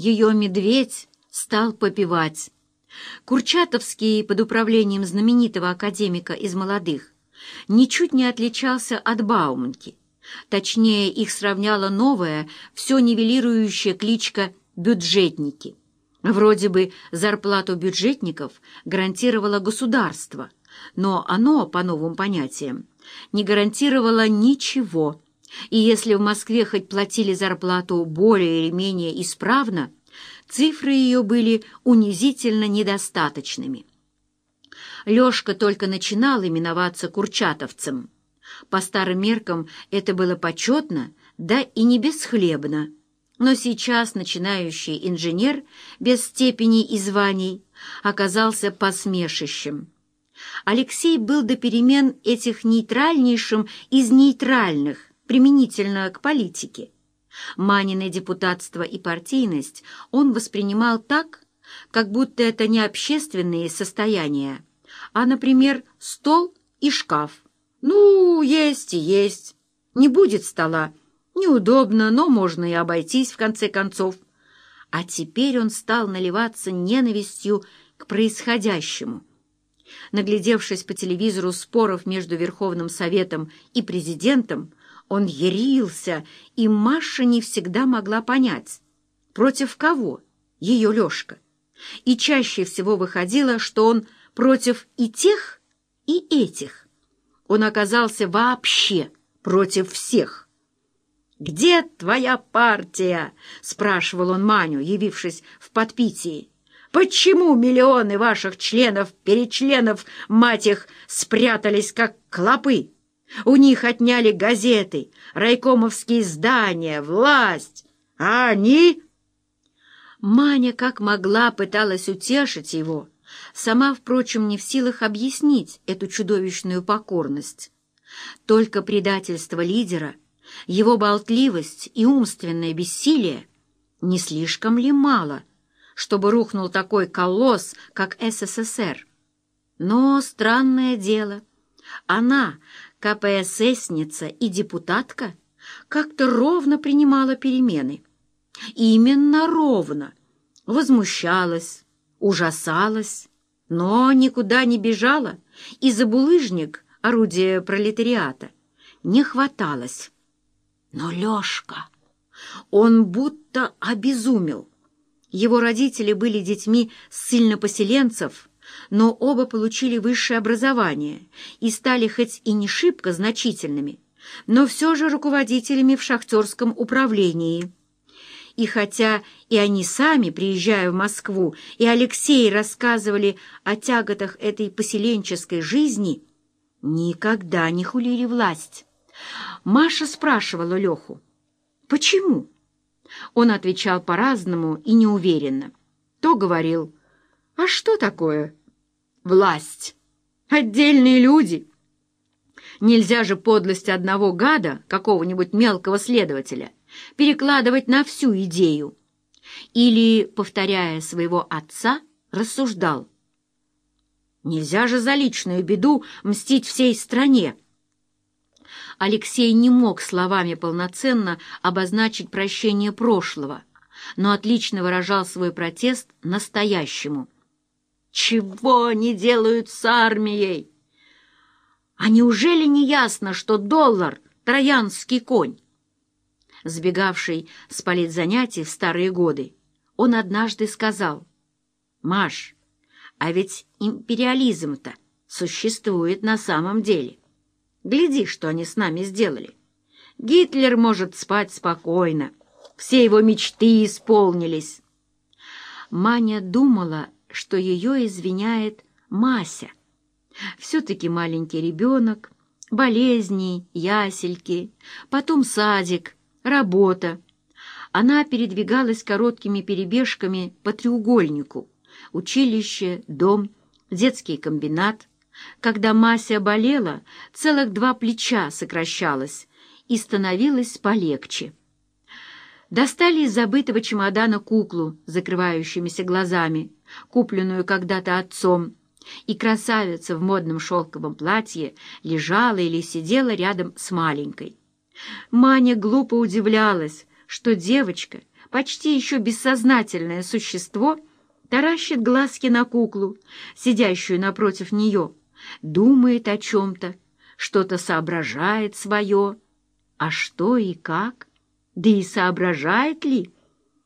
ее медведь стал попивать. Курчатовский под управлением знаменитого академика из молодых ничуть не отличался от Бауманки. Точнее, их сравняла новая, все нивелирующая кличка «бюджетники». Вроде бы зарплату бюджетников гарантировало государство, но оно, по новым понятиям, не гарантировало ничего. И если в Москве хоть платили зарплату более или менее исправно, цифры ее были унизительно недостаточными. Лешка только начинал именоваться курчатовцем. По старым меркам это было почетно, да и не бесхлебно. Но сейчас начинающий инженер без степеней и званий оказался посмешищем. Алексей был до перемен этих нейтральнейшим из нейтральных, применительно к политике. Манины депутатство и партийность он воспринимал так, как будто это не общественные состояния, а, например, стол и шкаф. Ну, есть и есть. Не будет стола. Неудобно, но можно и обойтись в конце концов. А теперь он стал наливаться ненавистью к происходящему. Наглядевшись по телевизору споров между Верховным Советом и президентом, он ярился, и Маша не всегда могла понять, против кого ее Лешка. И чаще всего выходило, что он против и тех, и этих. Он оказался вообще против всех. «Где твоя партия?» — спрашивал он Маню, явившись в подпитии. «Почему миллионы ваших членов-перечленов, мать их, спрятались как клопы? У них отняли газеты, райкомовские здания, власть, а они...» Маня как могла пыталась утешить его, сама, впрочем, не в силах объяснить эту чудовищную покорность. Только предательство лидера, его болтливость и умственное бессилие не слишком ли мало, чтобы рухнул такой колосс, как СССР? Но странное дело, она, КПССница и депутатка, как-то ровно принимала перемены. Именно ровно. Возмущалась, ужасалась, но никуда не бежала, и за булыжник, орудие пролетариата, не хваталось. Но Лешка, он будто обезумел. Его родители были детьми ссыльнопоселенцев, но оба получили высшее образование и стали хоть и не шибко значительными, но все же руководителями в шахтерском управлении. И хотя и они сами, приезжая в Москву, и Алексей рассказывали о тяготах этой поселенческой жизни, никогда не хулили власть. Маша спрашивала Леху, «Почему?» Он отвечал по-разному и неуверенно. То говорил, «А что такое?» «Власть. Отдельные люди». Нельзя же подлость одного гада, какого-нибудь мелкого следователя, перекладывать на всю идею. Или, повторяя своего отца, рассуждал. Нельзя же за личную беду мстить всей стране. Алексей не мог словами полноценно обозначить прощение прошлого, но отлично выражал свой протест настоящему. «Чего они делают с армией? А неужели не ясно, что доллар — троянский конь?» сбегавший с политзанятий в старые годы, он однажды сказал, «Маш, а ведь империализм-то существует на самом деле. Гляди, что они с нами сделали. Гитлер может спать спокойно, все его мечты исполнились». Маня думала, что ее извиняет Мася. Все-таки маленький ребенок, болезни, ясельки, потом садик — Работа. Она передвигалась короткими перебежками по треугольнику. Училище, дом, детский комбинат. Когда Мася болела, целых два плеча сокращалось и становилось полегче. Достали из забытого чемодана куклу с закрывающимися глазами, купленную когда-то отцом, и красавица в модном шелковом платье лежала или сидела рядом с маленькой. Маня глупо удивлялась, что девочка, почти еще бессознательное существо таращит глазки на куклу, сидящую напротив нее, думает о чем-то, что-то соображает свое. А что и как? Да и соображает ли?